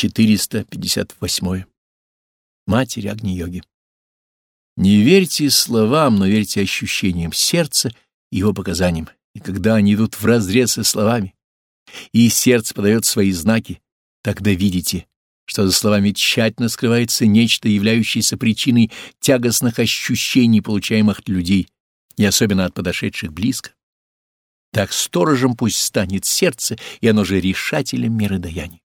458. Матери Агни-йоги. Не верьте словам, но верьте ощущениям сердца и его показаниям. И когда они идут вразрез со словами, и сердце подает свои знаки, тогда видите, что за словами тщательно скрывается нечто, являющееся причиной тягостных ощущений, получаемых от людей, и особенно от подошедших близко. Так сторожем пусть станет сердце, и оно же решателем меры даяния.